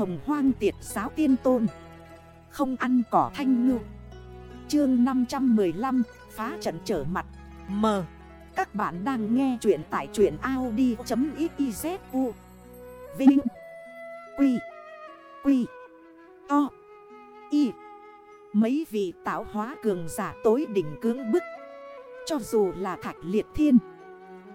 hồng hoang tiệt giáo tiên tôn. Không ăn cỏ thanh ngư. Chương 515 Phá trận trở mặt. M. Các bạn đang nghe chuyện tại chuyện Audi.xyzu Vinh. Quy. Quy. To. Y. Mấy vị tạo hóa cường giả tối đỉnh cưỡng bức. Cho dù là thạch liệt thiên,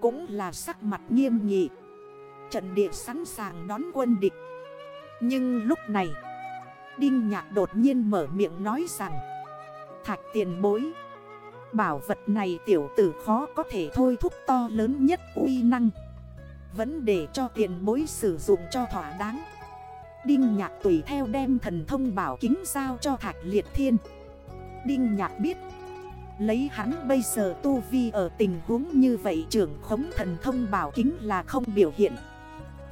Cũng là sắc mặt nghiêm nghị. Trận địa sẵn sàng đón quân địch. Nhưng lúc này, Đinh nhạc đột nhiên mở miệng nói rằng, Thạch tiền bối, Bảo vật này tiểu tử khó có thể thôi thúc to lớn nhất uy năng. Vẫn để cho tiền bối sử dụng cho thỏa đáng. Đinh nhạc tùy theo đem thần thông bảo kính giao cho thạch liệt thiên. Đinh nhạc biết, Lấy hắn bây giờ tu vi ở tình huống như vậy, trưởng khống thần thông bảo kính là không biểu hiện.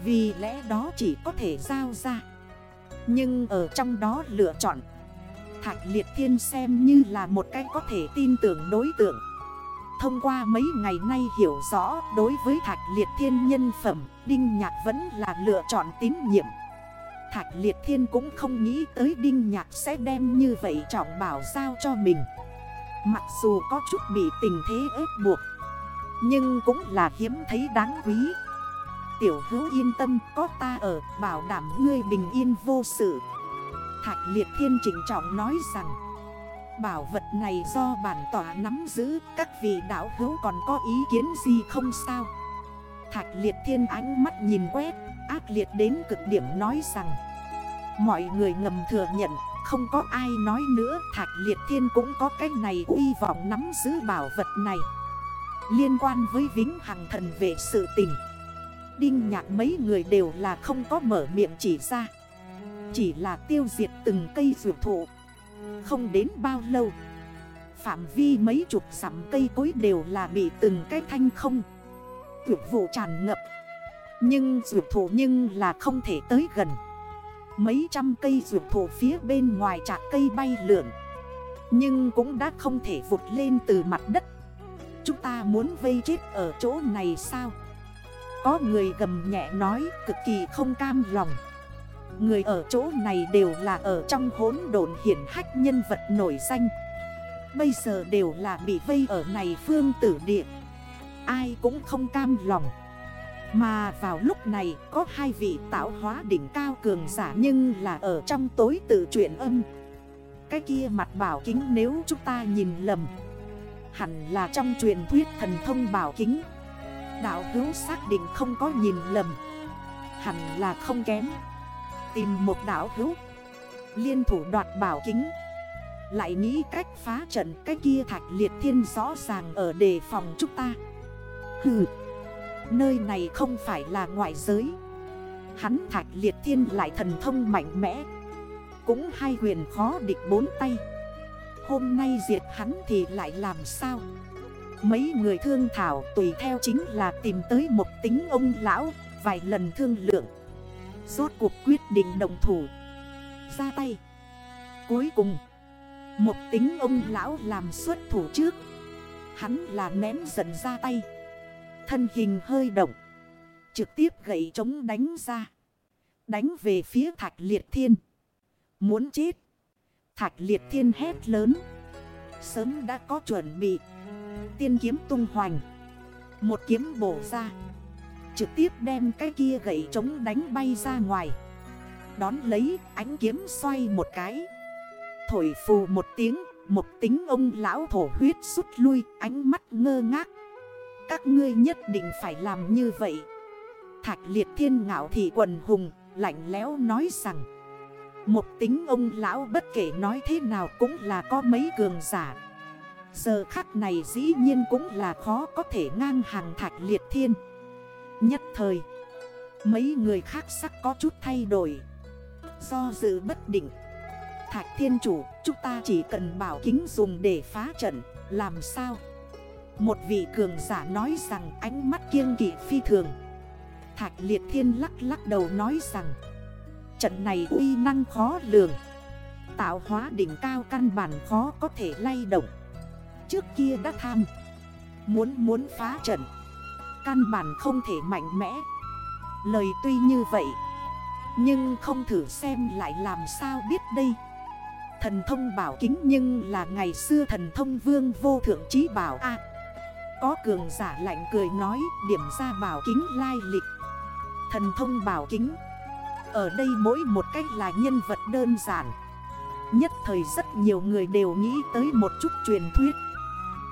Vì lẽ đó chỉ có thể giao ra. Nhưng ở trong đó lựa chọn. Thạch Liệt Thiên xem như là một cái có thể tin tưởng đối tượng. Thông qua mấy ngày nay hiểu rõ đối với Thạch Liệt Thiên nhân phẩm, Đinh Nhạc vẫn là lựa chọn tín nhiệm. Thạch Liệt Thiên cũng không nghĩ tới Đinh Nhạc sẽ đem như vậy trọng bảo giao cho mình. Mặc dù có chút bị tình thế ép buộc, Nhưng cũng là hiếm thấy đáng quý. Tiểu hữu yên tâm, có ta ở, bảo đảm ngươi bình yên vô sự. Thạch liệt thiên chỉnh trọng nói rằng, Bảo vật này do bản tỏa nắm giữ, Các vị đảo hữu còn có ý kiến gì không sao? Thạch liệt thiên ánh mắt nhìn quét, Ác liệt đến cực điểm nói rằng, Mọi người ngầm thừa nhận, Không có ai nói nữa, Thạch liệt thiên cũng có cái này uy vọng nắm giữ bảo vật này. Liên quan với vĩnh hằng thần về sự tình Đinh nhạc mấy người đều là không có mở miệng chỉ ra. Chỉ là tiêu diệt từng cây rượu thụ. Không đến bao lâu, Phạm vi mấy chục sắm cây cối đều là bị từng cái thanh không. Rượu vụ tràn ngập. Nhưng rượu thụ nhưng là không thể tới gần. Mấy trăm cây rượu thụ phía bên ngoài chạc cây bay lượn. Nhưng cũng đã không thể vụt lên từ mặt đất. Chúng ta muốn vây chết ở chỗ này sao? Có người gầm nhẹ nói, cực kỳ không cam lòng. Người ở chỗ này đều là ở trong hốn độn hiển hách nhân vật nổi danh. Bây giờ đều là bị vây ở này phương tử địa. Ai cũng không cam lòng. Mà vào lúc này, có hai vị tạo hóa đỉnh cao cường giả Nhưng là ở trong tối tự truyện âm. Cái kia mặt bảo kính nếu chúng ta nhìn lầm, Hẳn là trong truyền thuyết thần thông bảo kính. Đạo hữu xác định không có nhìn lầm. Hẳn là không kém. Tìm một đảo hữu Liên thủ đoạt bảo kính. Lại nghĩ cách phá trận Cái kia thạch liệt thiên rõ ràng ở đề phòng chúng ta. Hừ, Nơi này không phải là ngoại giới. Hắn thạch liệt thiên lại thần thông mạnh mẽ. Cũng hai huyền khó địch bốn tay. Hôm nay diệt hắn thì lại làm sao? Mấy người thương thảo tùy theo chính là tìm tới một tính ông lão, Vài lần thương lượng. Rốt cuộc quyết định đồng thủ. Ra tay. Cuối cùng, Một tính ông lão làm xuất thủ trước. Hắn là ném dần ra tay. Thân hình hơi động. Trực tiếp gậy chống đánh ra. Đánh về phía thạch liệt thiên. Muốn chết. Thạch liệt thiên hét lớn. Sớm đã có chuẩn bị. Tiên kiếm tung hoành. Một kiếm bổ ra. Trực tiếp đem cái kia gậy trống đánh bay ra ngoài. Đón lấy ánh kiếm xoay một cái. Thổi phù một tiếng, Một tính ông lão thổ huyết rút lui, Ánh mắt ngơ ngác. Các ngươi nhất định phải làm như vậy. Thạch liệt thiên ngạo thị quần hùng, Lạnh lẽo nói rằng, Một tính ông lão bất kể nói thế nào cũng là có mấy cường giả Giờ khắc này dĩ nhiên cũng là khó có thể ngang hàng thạch liệt thiên. Nhất thời, Mấy người khác sắc có chút thay đổi. Do dự bất định, Thạch thiên chủ, Chúng ta chỉ cần bảo kính dùng để phá trận, Làm sao? Một vị cường giả nói rằng Ánh mắt kiêng kỵ phi thường. Thạch liệt thiên lắc lắc đầu nói rằng, Trận này uy năng khó lường. Tạo hóa đỉnh cao căn bản khó có thể lay động. Trước kia đã tham. Muốn muốn phá trận. Căn bản không thể mạnh mẽ. Lời tuy như vậy, Nhưng không thử xem lại làm sao biết đây. Thần thông bảo kính nhưng là ngày xưa thần thông vương vô thượng trí bảo a. Có cường giả lạnh cười nói, điểm ra bảo kính lai lịch. Thần thông bảo kính. Ở đây mỗi một cách là nhân vật đơn giản. Nhất thời rất nhiều người đều nghĩ tới một chút truyền thuyết.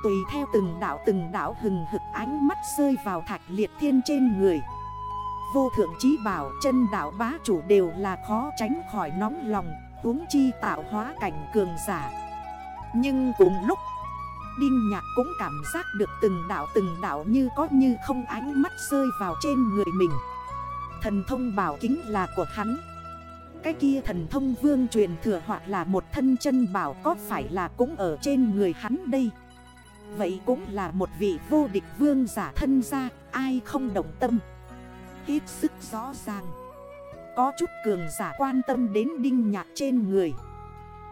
Tùy theo từng đảo từng đảo hừng hực ánh mắt rơi vào thạch liệt thiên trên người. Vô thượng trí bảo chân đảo bá chủ đều là khó tránh khỏi nóng lòng uống chi tạo hóa cảnh cường giả. Nhưng cùng lúc, Đinh nhạc cũng cảm giác được từng đảo từng đảo như có như không ánh mắt rơi vào trên người mình. Thần thông bảo kính là của hắn. Cái kia thần thông vương truyền thừa hoặc là một thân chân bảo có phải là cũng ở trên người hắn đây? Vậy cũng là một vị vô địch vương giả thân ra Ai không động tâm? Hết sức rõ ràng. Có chút cường giả quan tâm đến đinh nhạc trên người.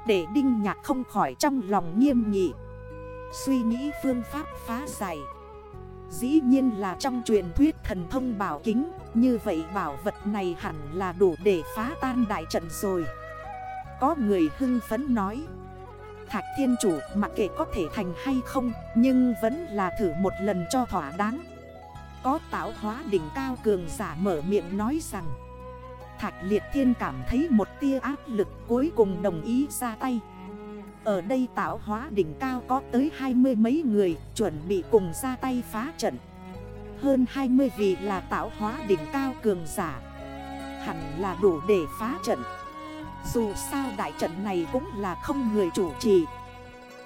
Để đinh nhạc không khỏi trong lòng nghiêm nghị. Suy nghĩ phương pháp phá giải. Dĩ nhiên là trong truyền thuyết thần thông bảo kính. Như vậy bảo vật này hẳn là đủ để phá tan đại trận rồi. Có người hưng phấn nói. Thạch thiên chủ, mặc kệ có thể thành hay không, Nhưng vẫn là thử một lần cho thỏa đáng. Có tạo hóa đỉnh cao cường giả mở miệng nói rằng, Thạch liệt thiên cảm thấy một tia áp lực cuối cùng đồng ý ra tay. Ở đây tạo hóa đỉnh cao có tới hai mươi mấy người, chuẩn bị cùng ra tay phá trận. Hơn 20 vị là tạo hóa đỉnh cao cường giả. Hẳn là đủ để phá trận dù sao đại trận này cũng là không người chủ trì.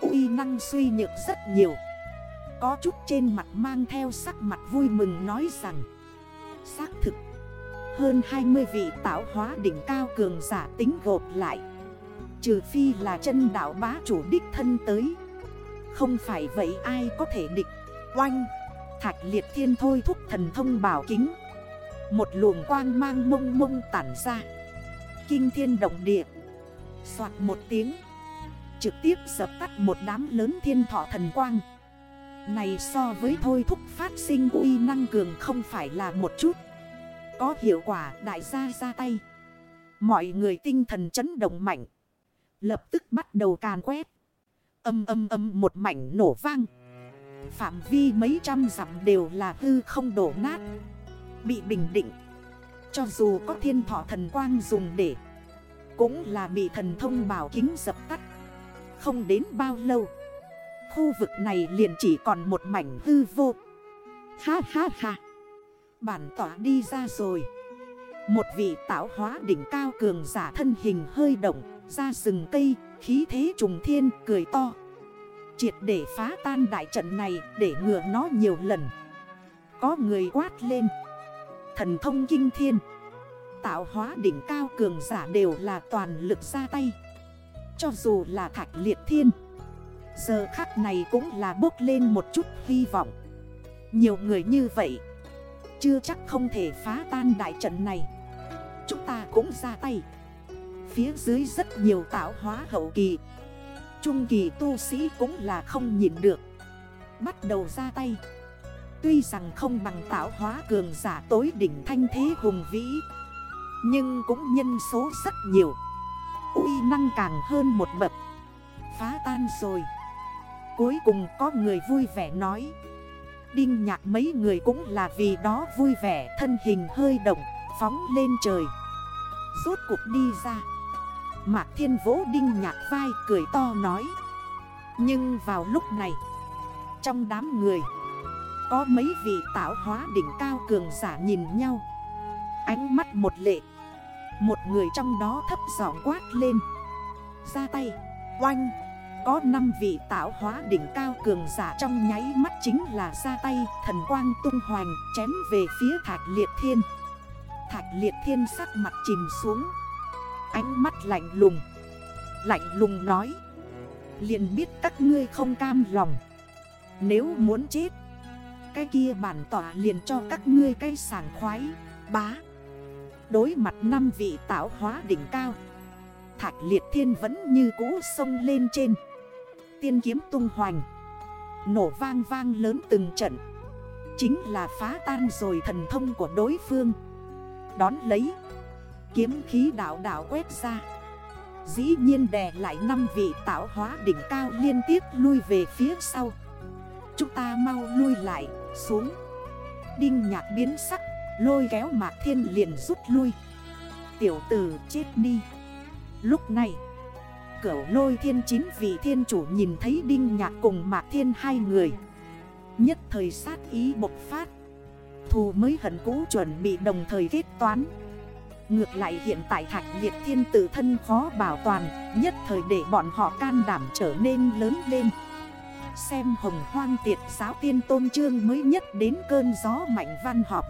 Uy năng suy nhược rất nhiều. Có chút trên mặt mang theo sắc mặt vui mừng nói rằng, Xác thực, Hơn 20 vị tạo hóa đỉnh cao cường giả tính gộp lại. Trừ phi là chân đảo bá chủ đích thân tới. Không phải vậy ai có thể địch, Oanh, Thạch liệt thiên thôi thúc thần thông bảo kính. Một luồng quang mang mông mông tản ra. Kinh thiên động địa. Xoạt một tiếng. Trực tiếp dập tắt một đám lớn thiên thọ thần quang. Này so với thôi thúc phát sinh uy năng cường không phải là một chút. Có hiệu quả, đại gia ra tay. Mọi người tinh thần chấn động mạnh. Lập tức bắt đầu càn quét. Âm âm âm một mảnh nổ vang. Phạm vi mấy trăm dặm đều là hư không đổ nát. Bị bình định. Cho dù có thiên thọ thần quang dùng để Cũng là bị thần thông bảo kính dập tắt. Không đến bao lâu, Khu vực này liền chỉ còn một mảnh hư vô. Ha ha ha. Bản tỏa đi ra rồi. Một vị tạo hóa đỉnh cao cường giả thân hình hơi động, Ra rừng cây, khí thế trùng thiên, cười to. Triệt để phá tan đại trận này để ngừa nó nhiều lần. Có người quát lên. Thần thông kinh thiên. Tạo hóa đỉnh cao cường giả đều là toàn lực ra tay. Cho dù là thạch liệt thiên, Giờ khắc này cũng là bốc lên một chút hy vọng. Nhiều người như vậy, Chưa chắc không thể phá tan đại trận này. Chúng ta cũng ra tay. Phía dưới rất nhiều tạo hóa hậu kỳ. Trung kỳ tu sĩ cũng là không nhìn được. Bắt đầu ra tay. Tuy rằng không bằng tạo hóa cường giả tối đỉnh thanh thế hùng vĩ, Nhưng cũng nhân số rất nhiều. Uy năng càng hơn một bậc. Phá tan rồi. Cuối cùng có người vui vẻ nói. Đinh nhạc mấy người cũng là vì đó vui vẻ, Thân hình hơi động, Phóng lên trời. Rốt cuộc đi ra. Mạc thiên vỗ đinh nhạc vai cười to nói. Nhưng vào lúc này, Trong đám người có mấy vị tạo hóa đỉnh cao cường giả nhìn nhau. Ánh mắt một lệ. Một người trong đó thấp giọng quát lên. Ra tay, Oanh. Có 5 vị tạo hóa đỉnh cao cường giả trong nháy mắt chính là ra tay, Thần quang tung hoành, chém về phía thạch liệt thiên. Thạch liệt thiên sắc mặt chìm xuống. Ánh mắt lạnh lùng. Lạnh lùng nói. Liền biết các ngươi không cam lòng. Nếu muốn chết cái kia bản tỏa liền cho các ngươi cây sảng khoái. Bá. Đối mặt năm vị tạo hóa đỉnh cao. Thạch liệt thiên vẫn như cũ sông lên trên. Tiên kiếm tung hoành. Nổ vang vang lớn từng trận. Chính là phá tan rồi thần thông của đối phương. Đón lấy. Kiếm khí đảo đảo quét ra. Dĩ nhiên đè lại năm vị tạo hóa đỉnh cao liên tiếp lui về phía sau. Chúng ta mau lui lại xuống. Đinh nhạc biến sắc, Lôi kéo mạc thiên liền rút lui. Tiểu tử chết đi. Lúc này, Cửu lôi thiên chín vị thiên chủ nhìn thấy đinh nhạc cùng mạc thiên hai người. Nhất thời sát ý bộc phát. Thù mới hận cũ chuẩn bị đồng thời kết toán. Ngược lại hiện tại thạch liệt thiên tử thân khó bảo toàn, Nhất thời để bọn họ can đảm trở nên lớn lên. Xem hồng hoang tiệt giáo tiên tôn trương mới nhất đến cơn gió mạnh văn họp.